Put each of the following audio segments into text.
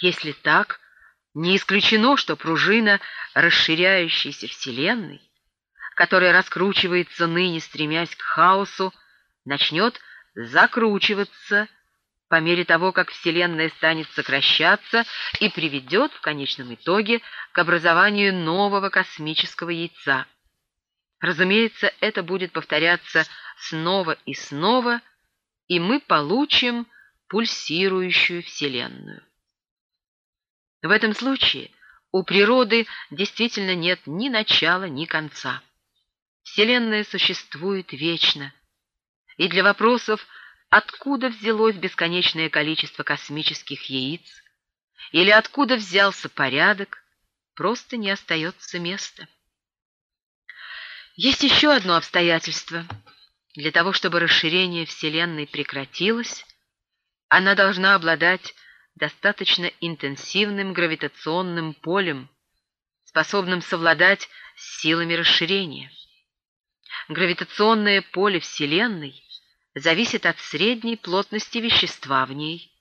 Если так, не исключено, что пружина расширяющейся Вселенной, которая раскручивается ныне, стремясь к хаосу, начнет закручиваться по мере того, как Вселенная станет сокращаться и приведет в конечном итоге к образованию нового космического яйца. Разумеется, это будет повторяться снова и снова, и мы получим пульсирующую Вселенную. В этом случае у природы действительно нет ни начала, ни конца. Вселенная существует вечно, и для вопросов, откуда взялось бесконечное количество космических яиц, или откуда взялся порядок, просто не остается места. Есть еще одно обстоятельство. Для того, чтобы расширение Вселенной прекратилось, она должна обладать достаточно интенсивным гравитационным полем, способным совладать с силами расширения. Гравитационное поле Вселенной зависит от средней плотности вещества в ней,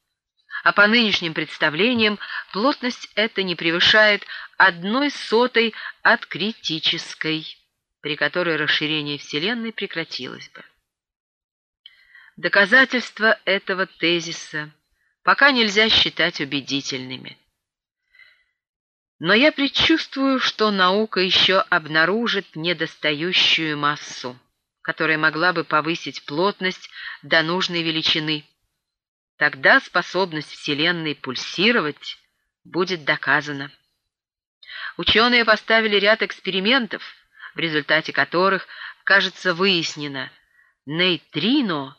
а по нынешним представлениям плотность эта не превышает одной сотой от критической, при которой расширение Вселенной прекратилось бы. Доказательства этого тезиса – пока нельзя считать убедительными. Но я предчувствую, что наука еще обнаружит недостающую массу, которая могла бы повысить плотность до нужной величины. Тогда способность Вселенной пульсировать будет доказана. Ученые поставили ряд экспериментов, в результате которых, кажется, выяснено, нейтрино,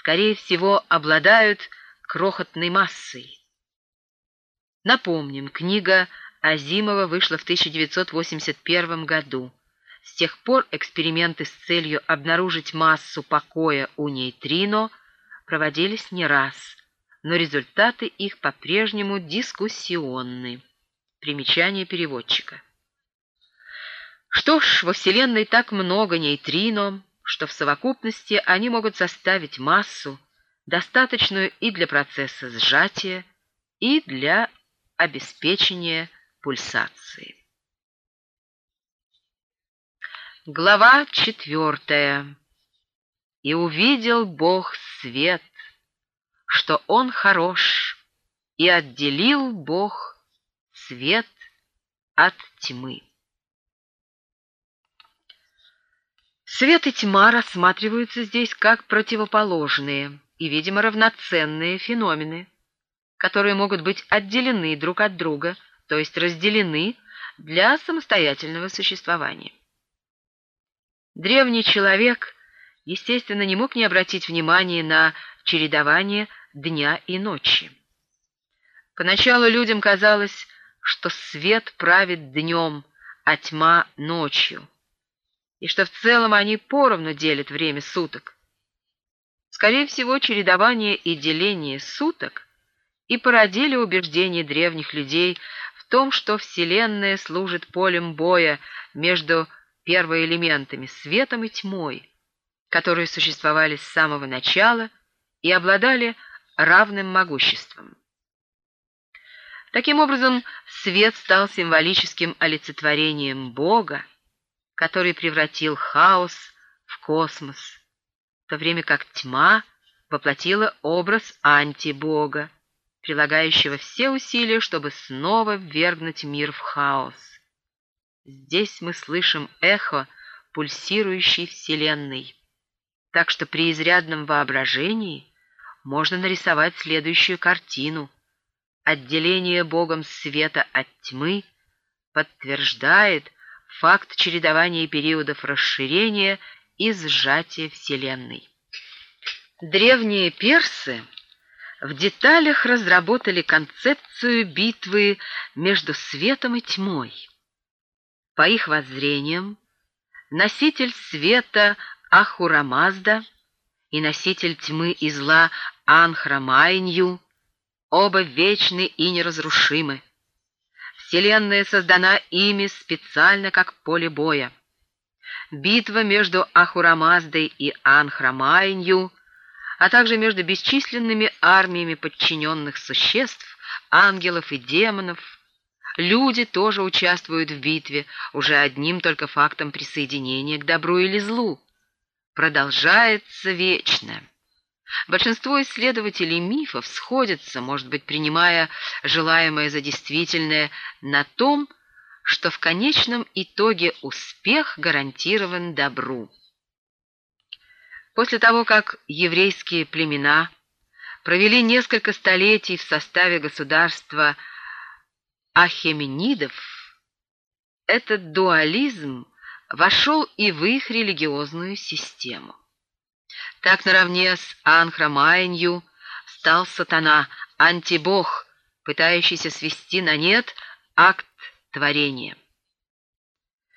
скорее всего, обладают крохотной массой. Напомним, книга Азимова вышла в 1981 году. С тех пор эксперименты с целью обнаружить массу покоя у нейтрино проводились не раз, но результаты их по-прежнему дискуссионны. Примечание переводчика. Что ж, во Вселенной так много нейтрино, что в совокупности они могут составить массу, достаточную и для процесса сжатия, и для обеспечения пульсации. Глава четвертая. «И увидел Бог свет, что Он хорош, и отделил Бог свет от тьмы». Свет и тьма рассматриваются здесь как противоположные – и, видимо, равноценные феномены, которые могут быть отделены друг от друга, то есть разделены для самостоятельного существования. Древний человек, естественно, не мог не обратить внимания на чередование дня и ночи. Поначалу людям казалось, что свет правит днем, а тьма — ночью, и что в целом они поровну делят время суток. Скорее всего, чередование и деление суток и породили убеждение древних людей в том, что Вселенная служит полем боя между первоэлементами светом и тьмой, которые существовали с самого начала и обладали равным могуществом. Таким образом, свет стал символическим олицетворением Бога, который превратил хаос в космос, то время как тьма воплотила образ антибога, прилагающего все усилия, чтобы снова ввергнуть мир в хаос. Здесь мы слышим эхо пульсирующей вселенной, так что при изрядном воображении можно нарисовать следующую картину. Отделение Богом света от тьмы подтверждает факт чередования периодов расширения и сжатие Вселенной. Древние персы в деталях разработали концепцию битвы между светом и тьмой. По их воззрениям, носитель света Ахурамазда и носитель тьмы и зла Анхрамайнью оба вечны и неразрушимы. Вселенная создана ими специально как поле боя. Битва между Ахурамаздой и Анхрамайнью, а также между бесчисленными армиями подчиненных существ ангелов и демонов. Люди тоже участвуют в битве, уже одним только фактом присоединения к добру или злу. Продолжается вечно. Большинство исследователей мифов сходятся, может быть, принимая желаемое за действительное, на том, что в конечном итоге успех гарантирован добру. После того, как еврейские племена провели несколько столетий в составе государства ахеменидов, этот дуализм вошел и в их религиозную систему. Так наравне с Анхромаянью стал сатана, антибог, пытающийся свести на нет акт творения.